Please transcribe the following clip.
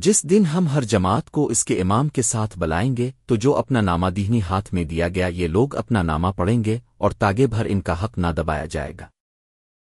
جس دن ہم ہر جماعت کو اس کے امام کے ساتھ بلائیں گے، تو جو اپنا نامہ دہنی ہاتھ میں دیا گیا، یہ لوگ اپنا نامہ پڑھیں گے اور تاگے بھر ان کا حق نہ دبایا جائے گا۔